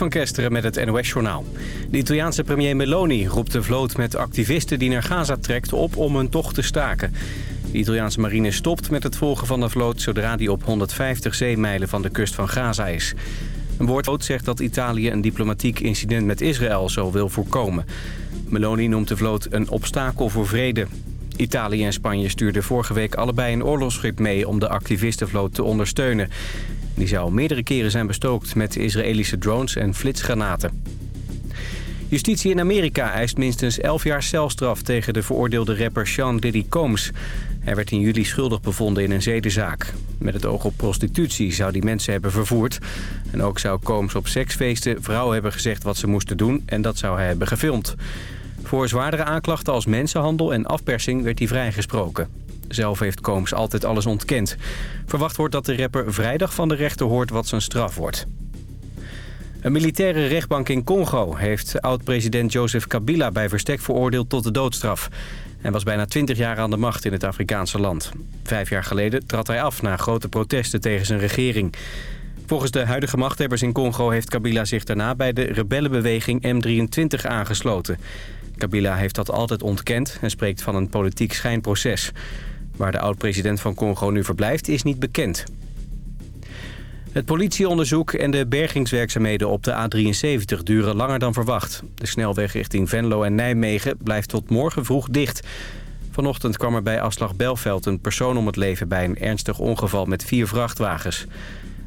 Van Kesteren met het NOS-journaal. De Italiaanse premier Meloni roept de vloot met activisten die naar Gaza trekt op om hun tocht te staken. De Italiaanse marine stopt met het volgen van de vloot zodra die op 150 zeemijlen van de kust van Gaza is. Een woordvoot zegt dat Italië een diplomatiek incident met Israël zo wil voorkomen. Meloni noemt de vloot een obstakel voor vrede. Italië en Spanje stuurden vorige week allebei een oorlogsschip mee om de activistenvloot te ondersteunen. Die zou meerdere keren zijn bestookt met Israëlische drones en flitsgranaten. Justitie in Amerika eist minstens 11 jaar celstraf tegen de veroordeelde rapper Sean Diddy Combs. Hij werd in juli schuldig bevonden in een zedenzaak. Met het oog op prostitutie zou die mensen hebben vervoerd. En ook zou Combs op seksfeesten vrouwen hebben gezegd wat ze moesten doen... en dat zou hij hebben gefilmd. Voor zwaardere aanklachten als mensenhandel en afpersing werd hij vrijgesproken. Zelf heeft Combs altijd alles ontkend. Verwacht wordt dat de rapper vrijdag van de rechter hoort wat zijn straf wordt. Een militaire rechtbank in Congo heeft oud-president Joseph Kabila bij verstek veroordeeld tot de doodstraf. Hij was bijna 20 jaar aan de macht in het Afrikaanse land. Vijf jaar geleden trad hij af na grote protesten tegen zijn regering. Volgens de huidige machthebbers in Congo heeft Kabila zich daarna bij de rebellenbeweging M23 aangesloten. Kabila heeft dat altijd ontkend en spreekt van een politiek schijnproces. Waar de oud-president van Congo nu verblijft is niet bekend. Het politieonderzoek en de bergingswerkzaamheden op de A73 duren langer dan verwacht. De snelweg richting Venlo en Nijmegen blijft tot morgen vroeg dicht. Vanochtend kwam er bij afslag Belveld een persoon om het leven bij een ernstig ongeval met vier vrachtwagens.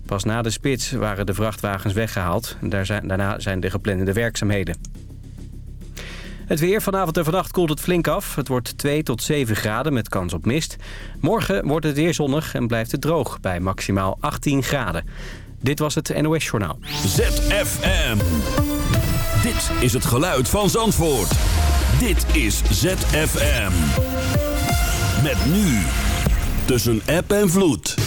Pas na de spits waren de vrachtwagens weggehaald. Daarna zijn de geplande werkzaamheden. Het weer vanavond en vannacht koelt het flink af. Het wordt 2 tot 7 graden met kans op mist. Morgen wordt het weer zonnig en blijft het droog bij maximaal 18 graden. Dit was het NOS Journaal. ZFM. Dit is het geluid van Zandvoort. Dit is ZFM. Met nu. Tussen app en vloed.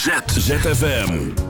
ZFM.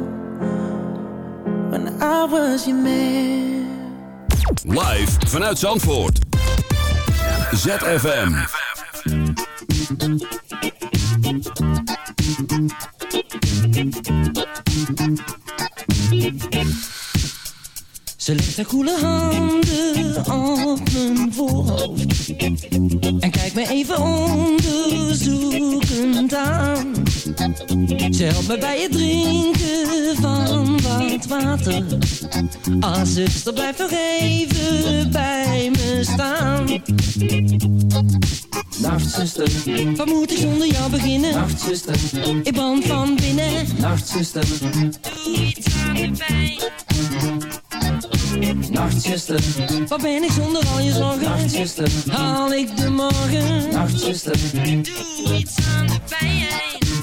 I was your man. Live vanuit Zandvoort. ZFM. Ze legt haar koele handen op mijn voorhoofd En kijkt me even onderzoekend aan Ze helpt me bij het drinken van wat water Ah, zuster, blijf nog even bij me staan Nacht zuster, Wat moet ik zonder jou beginnen? nacht zuster, Ik brand van binnen nacht zuster, Doe iets aan de pijn nacht zuster, Wat ben ik zonder al je zorgen? nacht zuster, Haal ik de morgen? nacht zuster, Doe iets aan de pijn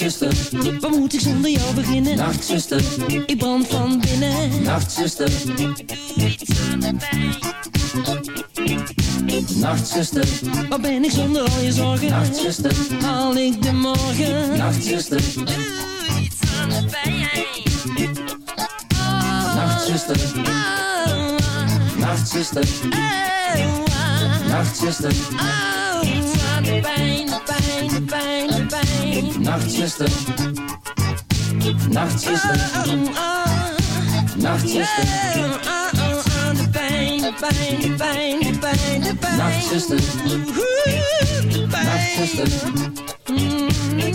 Nachtzuster, Wat moet ik zonder jou beginnen? nachtzuster, Ik brand van binnen. nachtzuster, iets aan de nachtzuster, Wat ben ik zonder al je zorgen? nachtzuster, Haal ik de morgen? nachtzuster, Doe iets aan de nachtzuster, nachtzuster, nachtzuster, pijn, de pijn, de pijn, de pijn. nachtzuster, nachtzuster, Oh, oh, nachtzuster, oh, oh, oh, de pijn, de pijn, de pijn, de pijn, de pijn. nachtzuster, Oeh, pijn. nachtzuster, Ik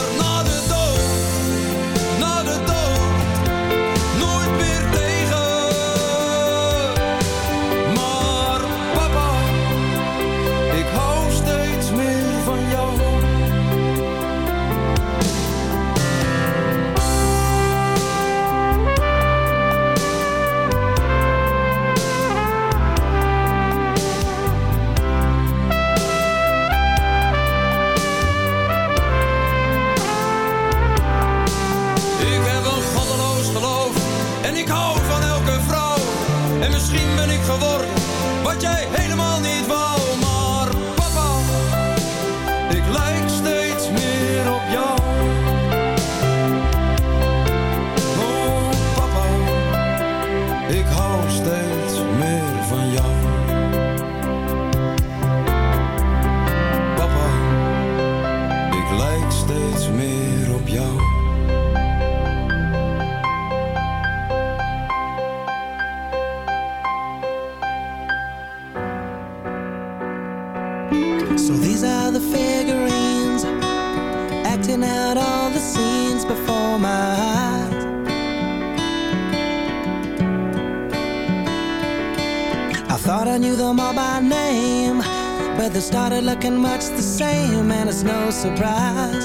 Surprise.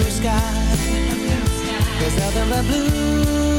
Blue sky. There's nothing but blue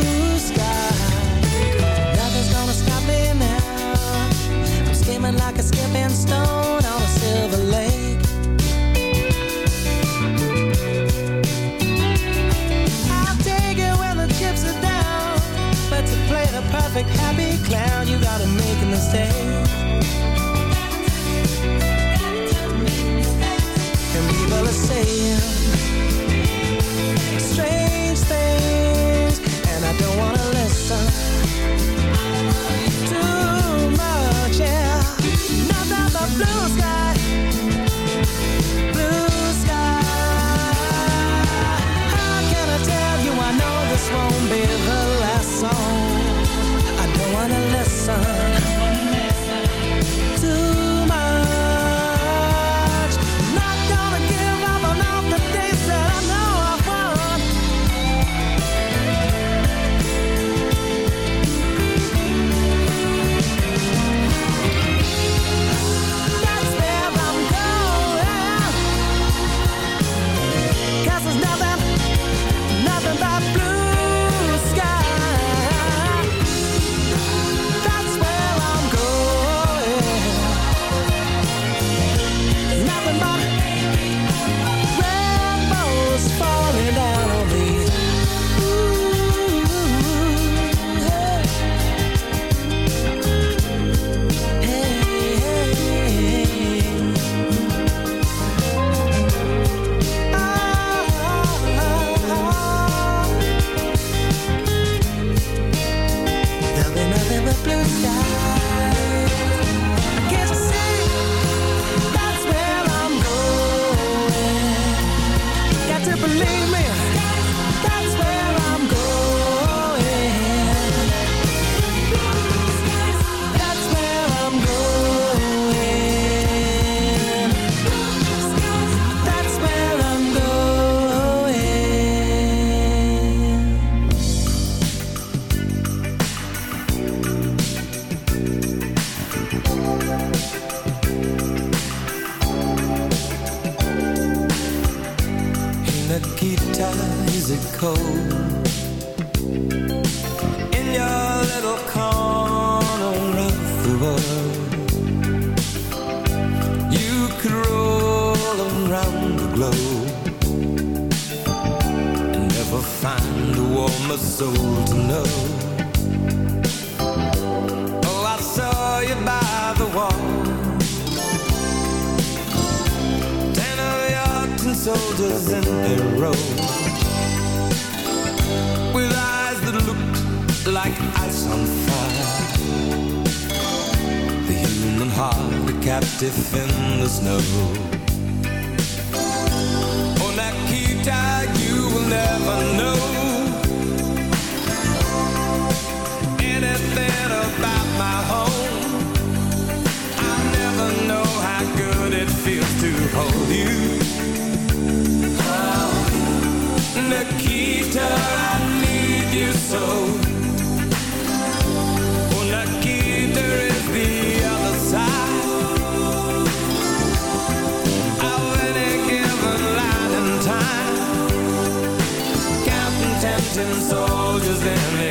and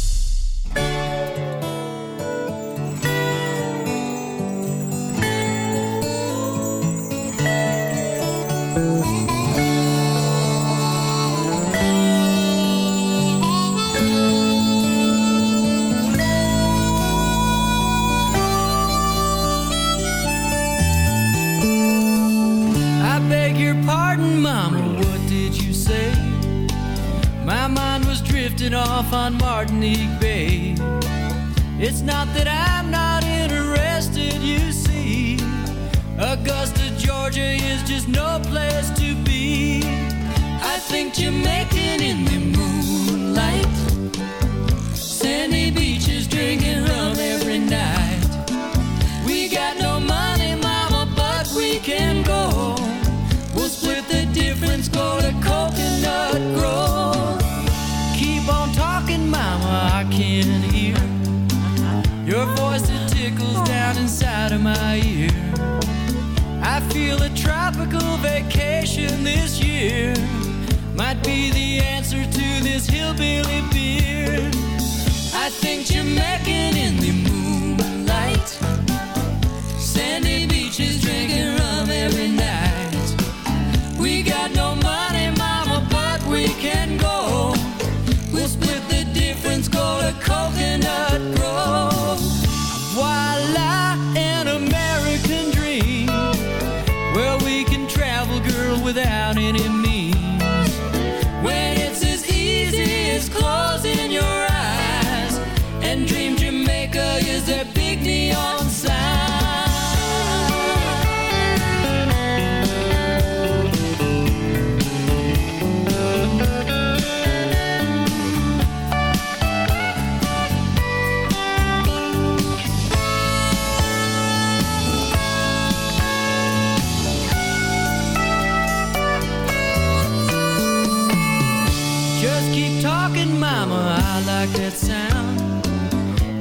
this year might be the answer to this hillbilly beer. I think Jamaican in the moonlight, sandy beaches drinking rum every night. We got no money, mama, but we can go. We'll split the difference, go to coconut.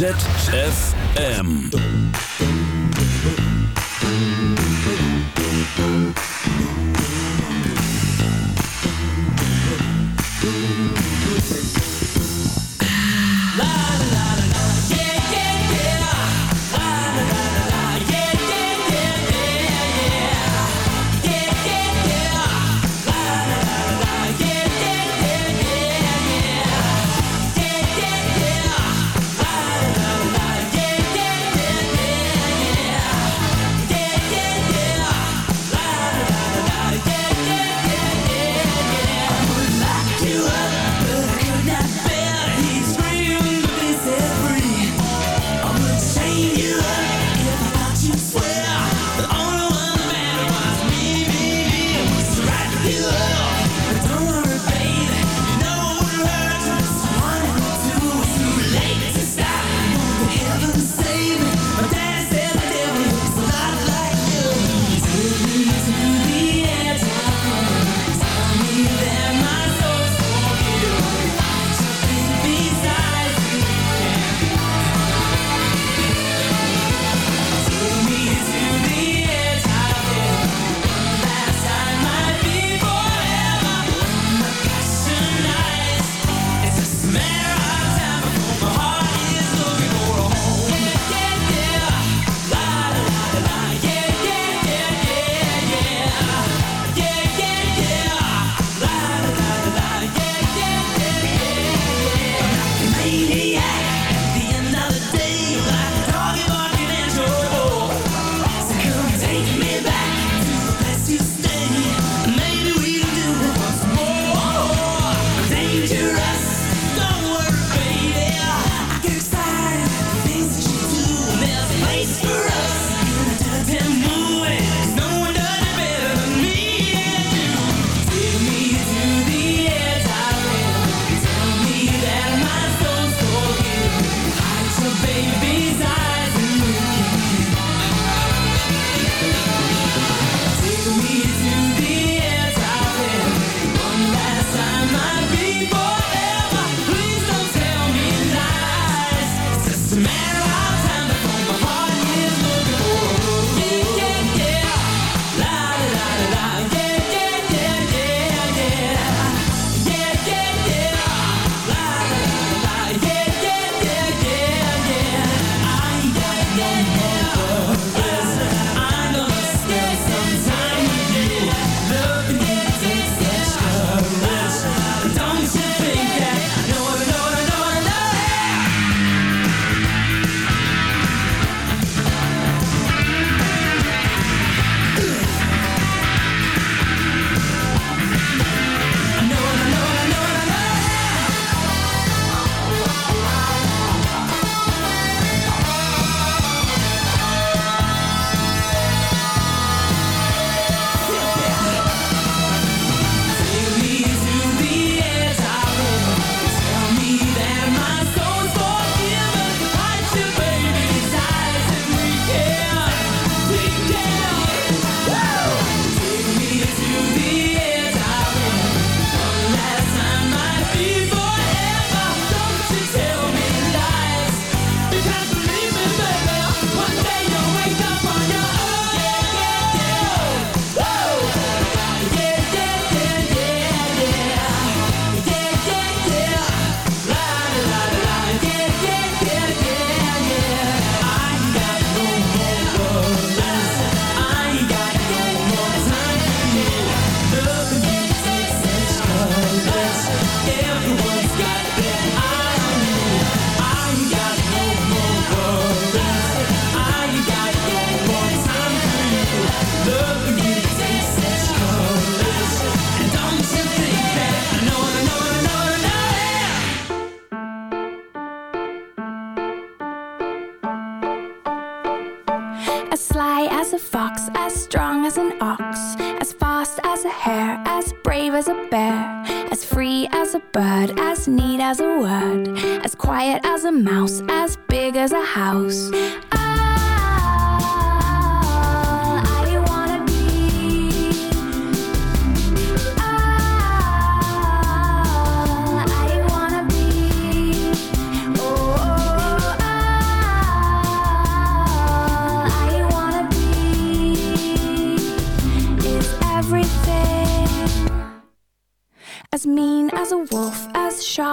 ZFM.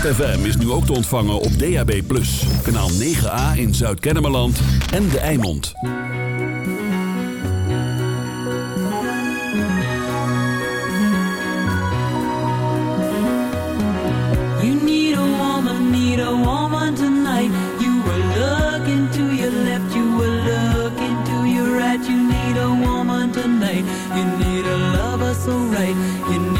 ZFM is nu ook te ontvangen op DAB+. Kanaal 9A in Zuid-Kennemerland en De Eimond. You need a woman, need a woman tonight. You were looking to your left, you were looking to your right. You need a woman tonight. You need a lover so right. You need